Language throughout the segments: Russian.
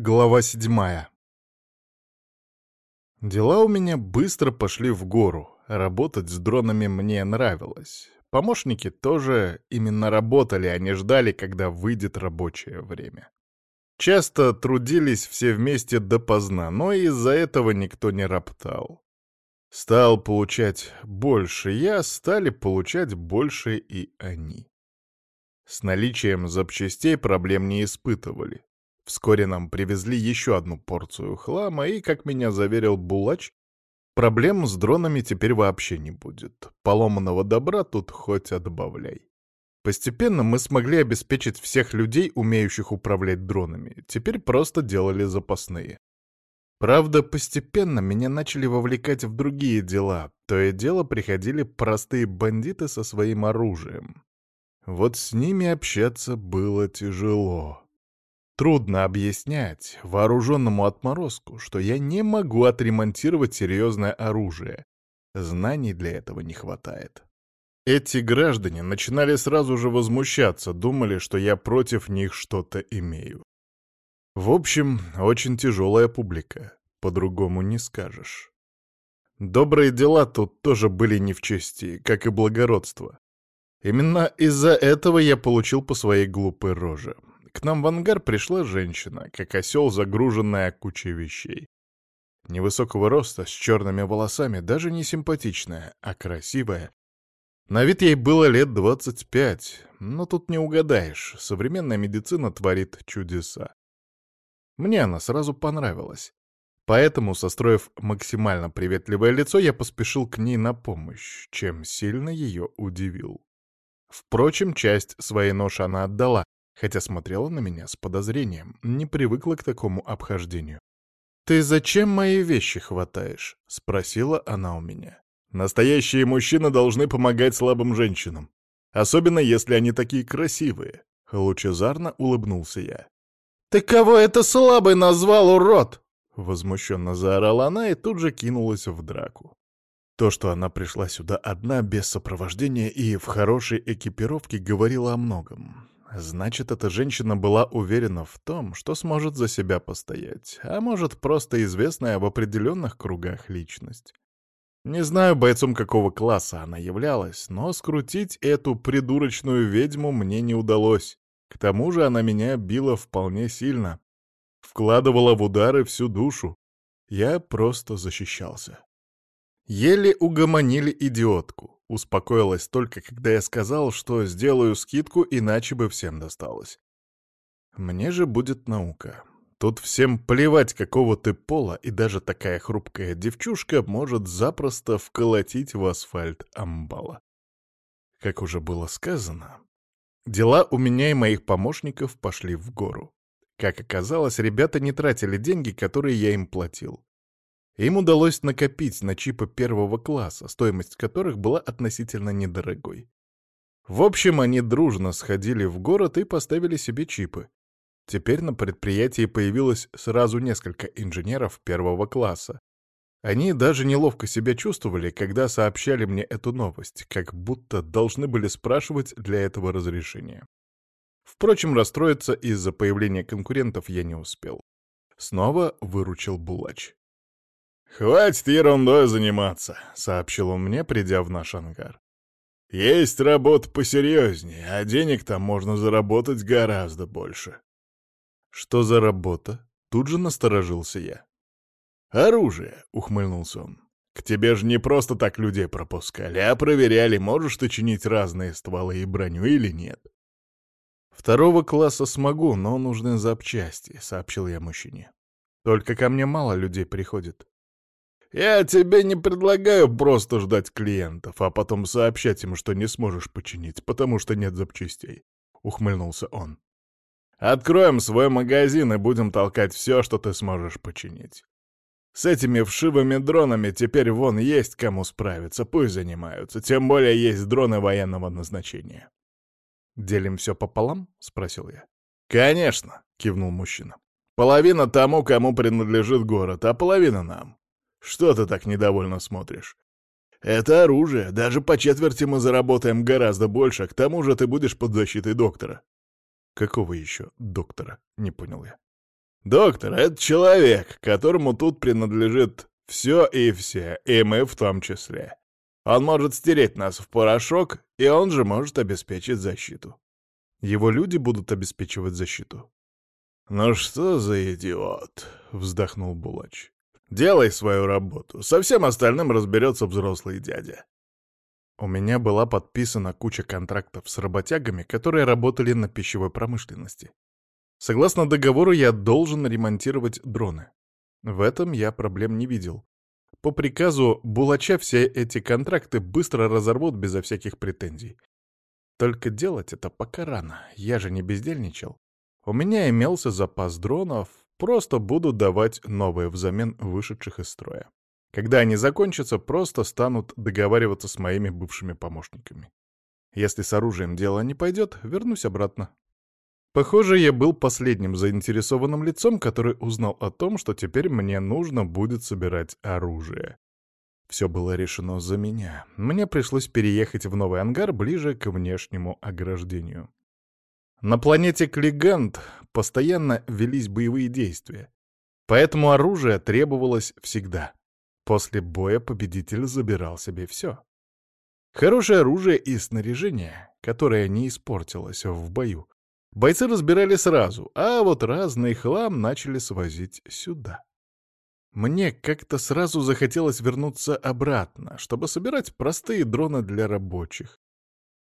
Глава седьмая. Дела у меня быстро пошли в гору. Работать с дронами мне нравилось. Помощники тоже именно работали, а не ждали, когда выйдет рабочее время. Часто трудились все вместе допоздна, но из-за этого никто не роптал. Стал получать больше я, стали получать больше и они. С наличием запчастей проблем не испытывали. Вскоре нам привезли еще одну порцию хлама, и, как меня заверил Булач, проблем с дронами теперь вообще не будет. Поломанного добра тут хоть отбавляй. Постепенно мы смогли обеспечить всех людей, умеющих управлять дронами. Теперь просто делали запасные. Правда, постепенно меня начали вовлекать в другие дела. То и дело приходили простые бандиты со своим оружием. Вот с ними общаться было тяжело. Трудно объяснять вооруженному отморозку, что я не могу отремонтировать серьезное оружие. Знаний для этого не хватает. Эти граждане начинали сразу же возмущаться, думали, что я против них что-то имею. В общем, очень тяжелая публика, по-другому не скажешь. Добрые дела тут тоже были не в чести, как и благородство. Именно из-за этого я получил по своей глупой роже. К нам в ангар пришла женщина, как осел, загруженная кучей вещей. Невысокого роста, с черными волосами, даже не симпатичная, а красивая. На вид ей было лет двадцать пять, но тут не угадаешь, современная медицина творит чудеса. Мне она сразу понравилась. Поэтому, состроив максимально приветливое лицо, я поспешил к ней на помощь, чем сильно ее удивил. Впрочем, часть своей ноши она отдала, хотя смотрела на меня с подозрением, не привыкла к такому обхождению. «Ты зачем мои вещи хватаешь?» — спросила она у меня. «Настоящие мужчины должны помогать слабым женщинам, особенно если они такие красивые», — лучезарно улыбнулся я. «Ты кого это слабый назвал, урод?» Возмущенно заорала она и тут же кинулась в драку. То, что она пришла сюда одна, без сопровождения и в хорошей экипировке, говорило о многом. Значит, эта женщина была уверена в том, что сможет за себя постоять, а может, просто известная в определенных кругах личность. Не знаю, бойцом какого класса она являлась, но скрутить эту придурочную ведьму мне не удалось. К тому же она меня била вполне сильно. Вкладывала в удары всю душу. Я просто защищался. Еле угомонили идиотку. Успокоилась только, когда я сказал, что сделаю скидку, иначе бы всем досталось. Мне же будет наука. Тут всем плевать, какого ты пола, и даже такая хрупкая девчушка может запросто вколотить в асфальт амбала. Как уже было сказано, дела у меня и моих помощников пошли в гору. Как оказалось, ребята не тратили деньги, которые я им платил. Им удалось накопить на чипы первого класса, стоимость которых была относительно недорогой. В общем, они дружно сходили в город и поставили себе чипы. Теперь на предприятии появилось сразу несколько инженеров первого класса. Они даже неловко себя чувствовали, когда сообщали мне эту новость, как будто должны были спрашивать для этого разрешения. Впрочем, расстроиться из-за появления конкурентов я не успел. Снова выручил Булач. «Хватит ерундой заниматься», — сообщил он мне, придя в наш ангар. «Есть работа посерьезнее, а денег там можно заработать гораздо больше». «Что за работа?» — тут же насторожился я. «Оружие», — ухмыльнулся он. «К тебе же не просто так людей пропускали, а проверяли, можешь ты чинить разные стволы и броню или нет». «Второго класса смогу, но нужны запчасти», — сообщил я мужчине. «Только ко мне мало людей приходит. Я тебе не предлагаю просто ждать клиентов, а потом сообщать им, что не сможешь починить, потому что нет запчастей», — ухмыльнулся он. «Откроем свой магазин и будем толкать все, что ты сможешь починить. С этими вшивыми дронами теперь вон есть кому справиться, пусть занимаются, тем более есть дроны военного назначения». «Делим все пополам?» — спросил я. «Конечно», — кивнул мужчина. «Половина тому, кому принадлежит город, а половина нам. Что ты так недовольно смотришь? Это оружие. Даже по четверти мы заработаем гораздо больше, к тому же ты будешь под защитой доктора. Какого еще доктора? Не понял я. «Доктор, это человек, которому тут принадлежит все и все, и мы в том числе. Он может стереть нас в порошок, и он же может обеспечить защиту. Его люди будут обеспечивать защиту. «Ну что за идиот?» — вздохнул Булач. «Делай свою работу. Со всем остальным разберется взрослый дядя». У меня была подписана куча контрактов с работягами, которые работали на пищевой промышленности. Согласно договору, я должен ремонтировать дроны. В этом я проблем не видел. По приказу Булача все эти контракты быстро разорвут безо всяких претензий. Только делать это пока рано, я же не бездельничал. У меня имелся запас дронов, просто буду давать новые взамен вышедших из строя. Когда они закончатся, просто станут договариваться с моими бывшими помощниками. Если с оружием дело не пойдет, вернусь обратно. Похоже, я был последним заинтересованным лицом, который узнал о том, что теперь мне нужно будет собирать оружие. Все было решено за меня. Мне пришлось переехать в новый ангар ближе к внешнему ограждению. На планете Клигант постоянно велись боевые действия, поэтому оружие требовалось всегда. После боя победитель забирал себе все. Хорошее оружие и снаряжение, которое не испортилось в бою, бойцы разбирали сразу, а вот разный хлам начали свозить сюда. Мне как-то сразу захотелось вернуться обратно, чтобы собирать простые дроны для рабочих.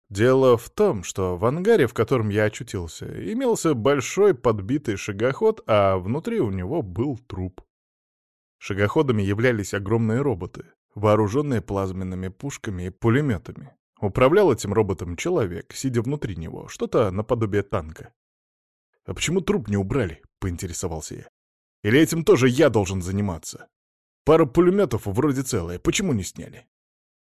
Дело в том, что в ангаре, в котором я очутился, имелся большой подбитый шагоход, а внутри у него был труп. Шагоходами являлись огромные роботы, вооруженные плазменными пушками и пулеметами. Управлял этим роботом человек, сидя внутри него, что-то наподобие танка. «А почему труп не убрали?» — поинтересовался я. Или этим тоже я должен заниматься? Пара пулеметов вроде целая, почему не сняли?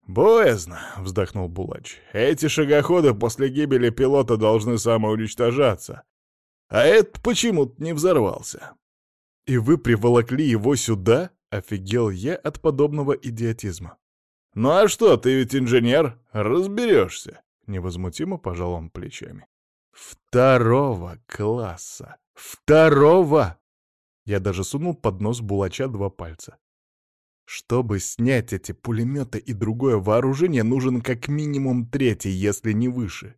«Боязно», — вздохнул Булач. «Эти шагоходы после гибели пилота должны самоуничтожаться. А этот почему-то не взорвался». «И вы приволокли его сюда?» — офигел я от подобного идиотизма. «Ну а что, ты ведь инженер, разберешься», — невозмутимо пожал он плечами. «Второго класса! Второго!» Я даже сунул под нос булача два пальца. Чтобы снять эти пулеметы и другое вооружение, нужен как минимум третий, если не выше.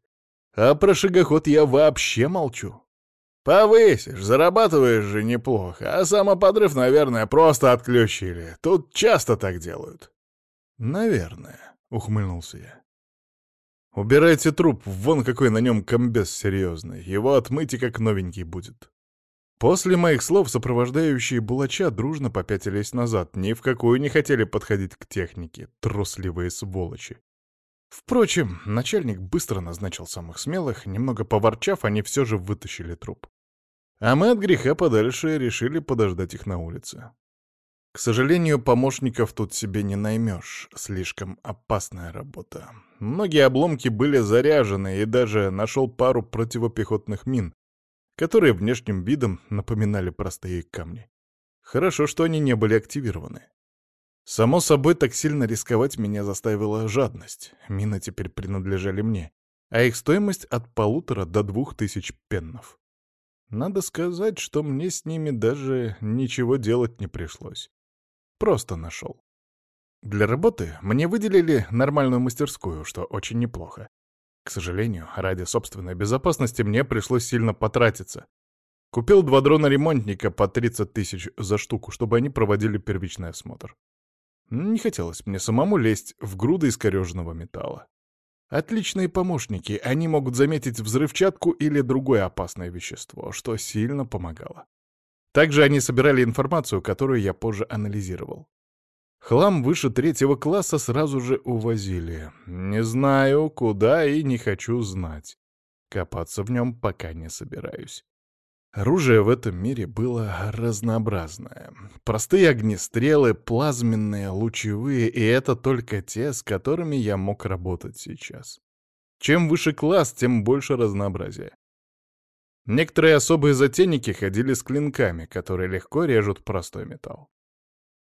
А про шагоход я вообще молчу. Повысишь, зарабатываешь же неплохо, а самоподрыв, наверное, просто отключили. Тут часто так делают. Наверное, ухмыльнулся я. Убирайте труп, вон какой на нем комбез серьезный. Его отмыть и как новенький будет. После моих слов сопровождающие Булача дружно попятились назад, ни в какую не хотели подходить к технике, трусливые сволочи. Впрочем, начальник быстро назначил самых смелых, немного поворчав, они все же вытащили труп. А мы от греха подальше решили подождать их на улице. К сожалению, помощников тут себе не наймешь, слишком опасная работа. Многие обломки были заряжены, и даже нашел пару противопехотных мин, которые внешним видом напоминали простые камни. Хорошо, что они не были активированы. Само собой, так сильно рисковать меня заставила жадность. Мины теперь принадлежали мне, а их стоимость от полутора до двух тысяч пеннов. Надо сказать, что мне с ними даже ничего делать не пришлось. Просто нашел. Для работы мне выделили нормальную мастерскую, что очень неплохо. К сожалению, ради собственной безопасности мне пришлось сильно потратиться. Купил два дрона-ремонтника по 30 тысяч за штуку, чтобы они проводили первичный осмотр. Не хотелось мне самому лезть в груды искореженного металла. Отличные помощники, они могут заметить взрывчатку или другое опасное вещество, что сильно помогало. Также они собирали информацию, которую я позже анализировал. Хлам выше третьего класса сразу же увозили. Не знаю, куда и не хочу знать. Копаться в нем пока не собираюсь. Оружие в этом мире было разнообразное. Простые огнестрелы, плазменные, лучевые, и это только те, с которыми я мог работать сейчас. Чем выше класс, тем больше разнообразия. Некоторые особые затейники ходили с клинками, которые легко режут простой металл.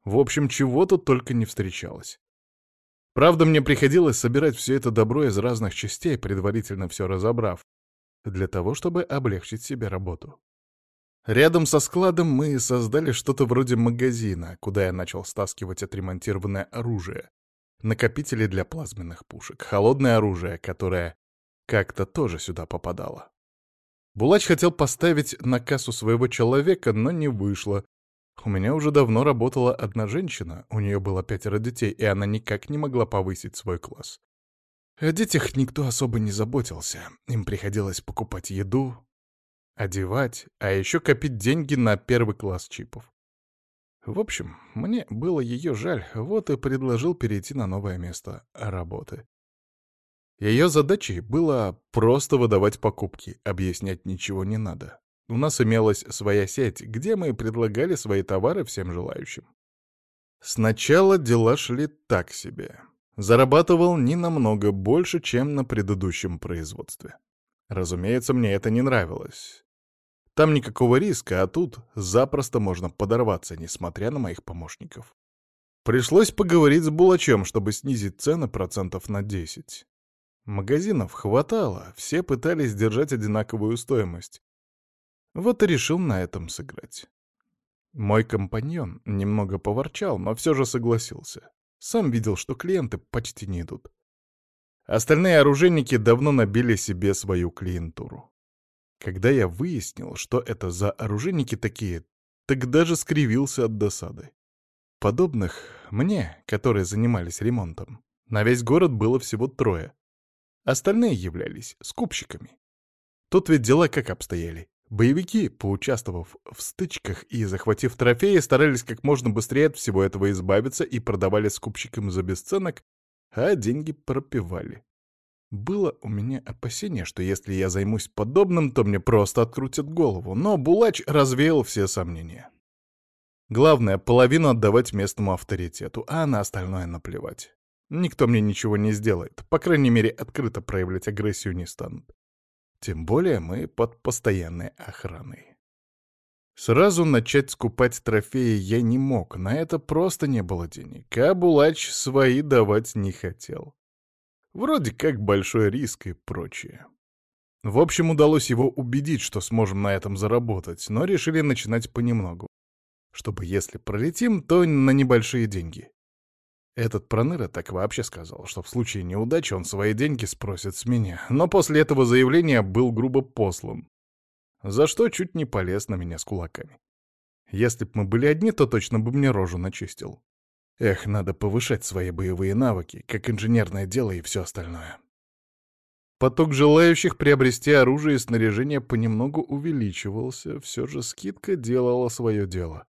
В общем, чего тут только не встречалось. Правда, мне приходилось собирать все это добро из разных частей, предварительно все разобрав, для того, чтобы облегчить себе работу. Рядом со складом мы создали что-то вроде магазина, куда я начал стаскивать отремонтированное оружие, накопители для плазменных пушек, холодное оружие, которое как-то тоже сюда попадало. Булач хотел поставить на кассу своего человека, но не вышло. У меня уже давно работала одна женщина, у нее было пятеро детей, и она никак не могла повысить свой класс. О детях никто особо не заботился, им приходилось покупать еду, одевать, а еще копить деньги на первый класс чипов. В общем, мне было ее жаль, вот и предложил перейти на новое место работы. Ее задачей было просто выдавать покупки, объяснять ничего не надо. У нас имелась своя сеть, где мы предлагали свои товары всем желающим. Сначала дела шли так себе. Зарабатывал не намного больше, чем на предыдущем производстве. Разумеется, мне это не нравилось. Там никакого риска, а тут запросто можно подорваться, несмотря на моих помощников. Пришлось поговорить с Булачем, чтобы снизить цены процентов на 10. Магазинов хватало, все пытались держать одинаковую стоимость. Вот и решил на этом сыграть. Мой компаньон немного поворчал, но все же согласился. Сам видел, что клиенты почти не идут. Остальные оружейники давно набили себе свою клиентуру. Когда я выяснил, что это за оружейники такие, так даже скривился от досады. Подобных мне, которые занимались ремонтом, на весь город было всего трое. Остальные являлись скупщиками. Тут ведь дела как обстояли. Боевики, поучаствовав в стычках и захватив трофеи, старались как можно быстрее от всего этого избавиться и продавали скупщикам за бесценок, а деньги пропивали. Было у меня опасение, что если я займусь подобным, то мне просто открутят голову, но Булач развеял все сомнения. Главное, половину отдавать местному авторитету, а на остальное наплевать. Никто мне ничего не сделает, по крайней мере, открыто проявлять агрессию не станут. Тем более мы под постоянной охраной. Сразу начать скупать трофеи я не мог, на это просто не было денег, а Булач свои давать не хотел. Вроде как большой риск и прочее. В общем, удалось его убедить, что сможем на этом заработать, но решили начинать понемногу. Чтобы если пролетим, то на небольшие деньги. Этот Проныра так вообще сказал, что в случае неудачи он свои деньги спросит с меня, но после этого заявления был грубо послан. За что чуть не полез на меня с кулаками. Если б мы были одни, то точно бы мне рожу начистил. Эх, надо повышать свои боевые навыки, как инженерное дело и все остальное. Поток желающих приобрести оружие и снаряжение понемногу увеличивался, все же скидка делала свое дело.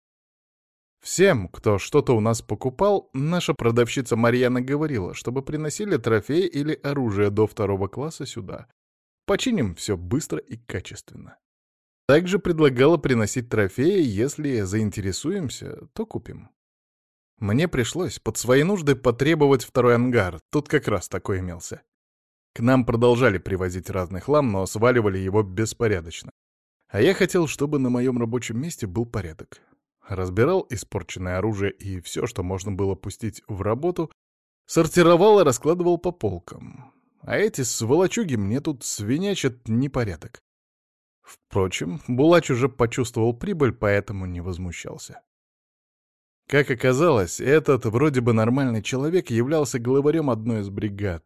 Всем, кто что-то у нас покупал, наша продавщица Марьяна говорила, чтобы приносили трофеи или оружие до второго класса сюда. Починим все быстро и качественно. Также предлагала приносить трофеи, если заинтересуемся, то купим. Мне пришлось под свои нужды потребовать второй ангар, тут как раз такой имелся. К нам продолжали привозить разный хлам, но сваливали его беспорядочно. А я хотел, чтобы на моем рабочем месте был порядок. Разбирал испорченное оружие и все, что можно было пустить в работу, сортировал и раскладывал по полкам. А эти сволочуги мне тут свинячат непорядок. Впрочем, Булач уже почувствовал прибыль, поэтому не возмущался. Как оказалось, этот вроде бы нормальный человек являлся главарем одной из бригад.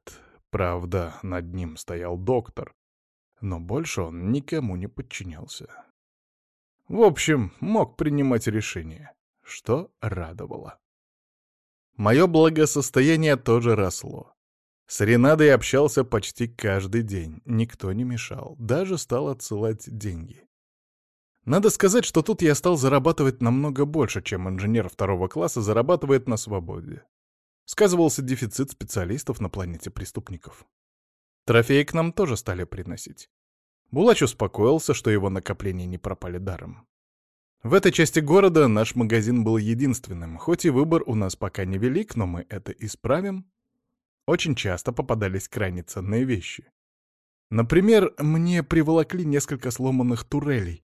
Правда, над ним стоял доктор, но больше он никому не подчинялся. В общем, мог принимать решения, что радовало. Мое благосостояние тоже росло. С Ренадой общался почти каждый день, никто не мешал, даже стал отсылать деньги. Надо сказать, что тут я стал зарабатывать намного больше, чем инженер второго класса зарабатывает на свободе. Сказывался дефицит специалистов на планете преступников. Трофеи к нам тоже стали приносить. Булач успокоился, что его накопления не пропали даром. В этой части города наш магазин был единственным, хоть и выбор у нас пока не велик, но мы это исправим. Очень часто попадались крайне ценные вещи. Например, мне приволокли несколько сломанных турелей,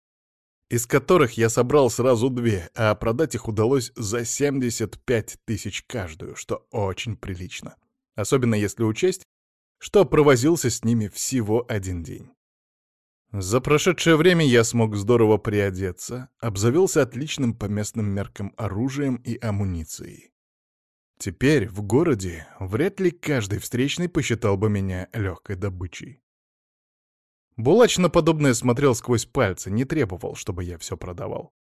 из которых я собрал сразу две, а продать их удалось за 75 тысяч каждую, что очень прилично. Особенно если учесть, что провозился с ними всего один день. За прошедшее время я смог здорово приодеться, обзавелся отличным по местным меркам оружием и амуницией. Теперь в городе вряд ли каждый встречный посчитал бы меня легкой добычей. Булач на подобное смотрел сквозь пальцы, не требовал, чтобы я все продавал.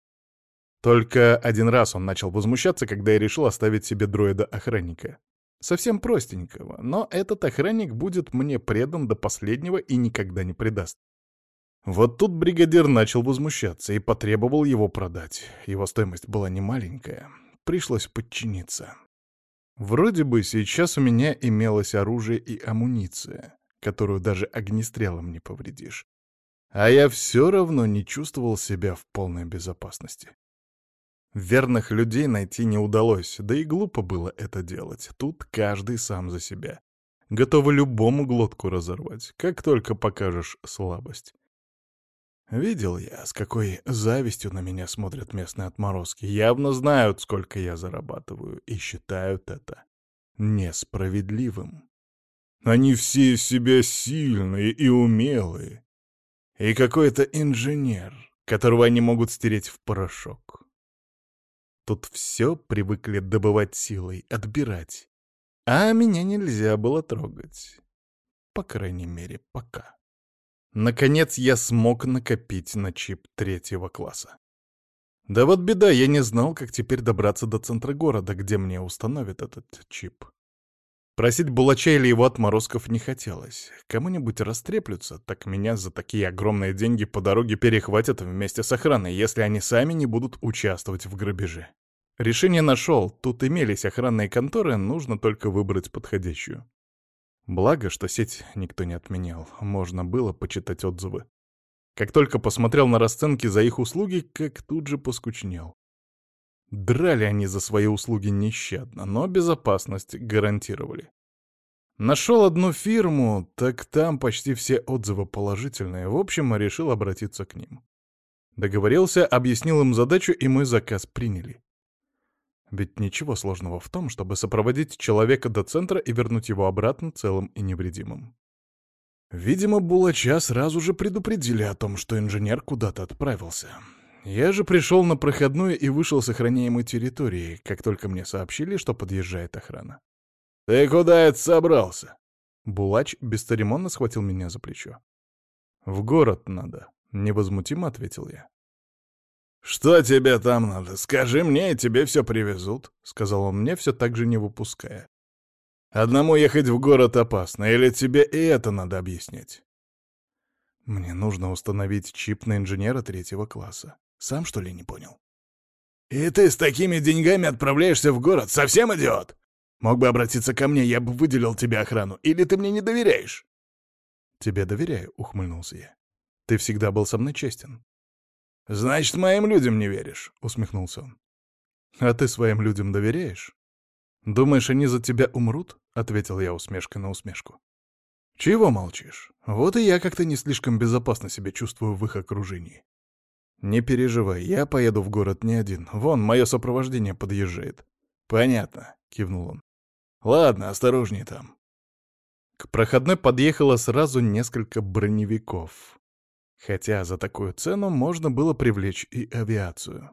Только один раз он начал возмущаться, когда я решил оставить себе дроида-охранника. Совсем простенького, но этот охранник будет мне предан до последнего и никогда не предаст. Вот тут бригадир начал возмущаться и потребовал его продать. Его стоимость была немаленькая, пришлось подчиниться. Вроде бы сейчас у меня имелось оружие и амуниция, которую даже огнестрелом не повредишь. А я все равно не чувствовал себя в полной безопасности. Верных людей найти не удалось, да и глупо было это делать. Тут каждый сам за себя. Готовы любому глотку разорвать, как только покажешь слабость. Видел я, с какой завистью на меня смотрят местные отморозки. Явно знают, сколько я зарабатываю, и считают это несправедливым. Они все из себя сильные и умелые. И какой-то инженер, которого они могут стереть в порошок. Тут все привыкли добывать силой, отбирать. А меня нельзя было трогать. По крайней мере, пока. Наконец я смог накопить на чип третьего класса. Да вот беда, я не знал, как теперь добраться до центра города, где мне установят этот чип. Просить Булача или его отморозков не хотелось. Кому-нибудь растреплются, так меня за такие огромные деньги по дороге перехватят вместе с охраной, если они сами не будут участвовать в грабеже. Решение нашел, тут имелись охранные конторы, нужно только выбрать подходящую. Благо, что сеть никто не отменял, можно было почитать отзывы. Как только посмотрел на расценки за их услуги, как тут же поскучнел. Драли они за свои услуги нещадно, но безопасность гарантировали. Нашел одну фирму, так там почти все отзывы положительные. В общем, решил обратиться к ним. Договорился, объяснил им задачу, и мой заказ приняли. Ведь ничего сложного в том, чтобы сопроводить человека до центра и вернуть его обратно целым и невредимым. Видимо, Булача сразу же предупредили о том, что инженер куда-то отправился. Я же пришел на проходную и вышел с охраняемой территории, как только мне сообщили, что подъезжает охрана. «Ты куда это собрался?» Булач бесцеремонно схватил меня за плечо. «В город надо», — невозмутимо ответил я. «Что тебе там надо? Скажи мне, и тебе все привезут», — сказал он мне, все так же не выпуская. «Одному ехать в город опасно, или тебе и это надо объяснить?» «Мне нужно установить чип на инженера третьего класса. Сам, что ли, не понял?» «И ты с такими деньгами отправляешься в город? Совсем идиот? Мог бы обратиться ко мне, я бы выделил тебе охрану. Или ты мне не доверяешь?» «Тебе доверяю», — ухмыльнулся я. «Ты всегда был со мной честен. «Значит, моим людям не веришь», — усмехнулся он. «А ты своим людям доверяешь? Думаешь, они за тебя умрут?» — ответил я усмешкой на усмешку. «Чего молчишь? Вот и я как-то не слишком безопасно себя чувствую в их окружении. Не переживай, я поеду в город не один. Вон, мое сопровождение подъезжает». «Понятно», — кивнул он. «Ладно, осторожней там». К проходной подъехало сразу несколько броневиков. Хотя за такую цену можно было привлечь и авиацию.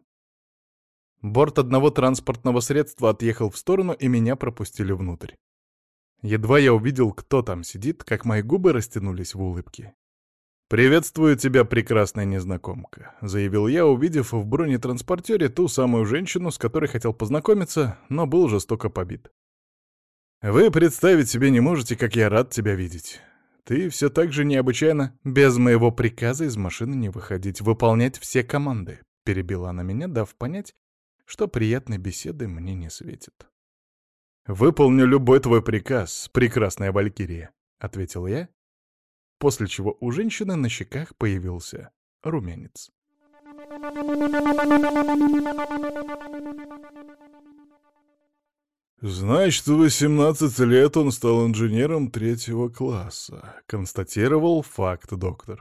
Борт одного транспортного средства отъехал в сторону, и меня пропустили внутрь. Едва я увидел, кто там сидит, как мои губы растянулись в улыбке. «Приветствую тебя, прекрасная незнакомка», — заявил я, увидев в бронетранспортере ту самую женщину, с которой хотел познакомиться, но был жестоко побит. «Вы представить себе не можете, как я рад тебя видеть. Ты все так же необычайно, без моего приказа из машины не выходить, выполнять все команды», — перебила она меня, дав понять, что приятной беседы мне не светит. «Выполню любой твой приказ, прекрасная Валькирия», — ответил я, после чего у женщины на щеках появился румянец. «Значит, в 18 лет он стал инженером третьего класса», — констатировал факт доктор.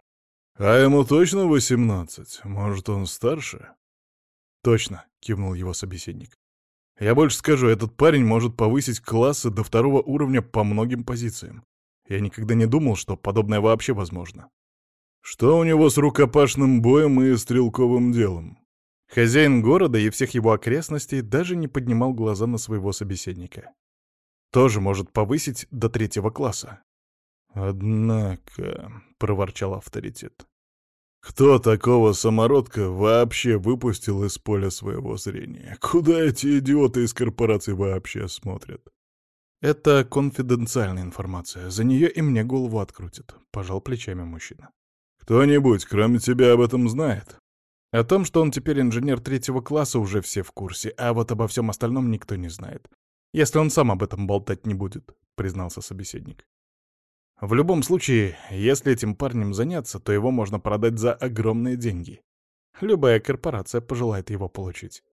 «А ему точно 18? Может, он старше?» «Точно», — кивнул его собеседник. «Я больше скажу, этот парень может повысить классы до второго уровня по многим позициям. Я никогда не думал, что подобное вообще возможно». Что у него с рукопашным боем и стрелковым делом? Хозяин города и всех его окрестностей даже не поднимал глаза на своего собеседника. Тоже может повысить до третьего класса. «Однако», — проворчал авторитет, — «кто такого самородка вообще выпустил из поля своего зрения? Куда эти идиоты из корпорации вообще смотрят?» «Это конфиденциальная информация. За нее и мне голову открутят», — пожал плечами мужчина. «Кто-нибудь, кроме тебя, об этом знает?» О том, что он теперь инженер третьего класса, уже все в курсе, а вот обо всем остальном никто не знает. Если он сам об этом болтать не будет», — признался собеседник. В любом случае, если этим парнем заняться, то его можно продать за огромные деньги. Любая корпорация пожелает его получить.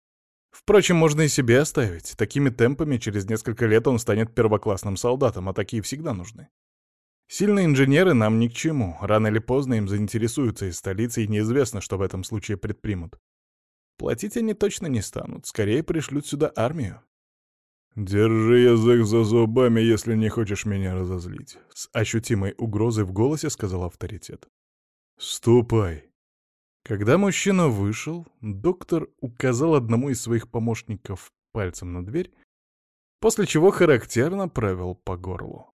Впрочем, можно и себе оставить. Такими темпами через несколько лет он станет первоклассным солдатом, а такие всегда нужны. Сильные инженеры нам ни к чему. Рано или поздно им заинтересуются из столицы, и неизвестно, что в этом случае предпримут. Платить они точно не станут, скорее пришлют сюда армию. «Держи язык за зубами, если не хочешь меня разозлить», — с ощутимой угрозой в голосе сказал авторитет. «Ступай». Когда мужчина вышел, доктор указал одному из своих помощников пальцем на дверь, после чего характерно провел по горлу.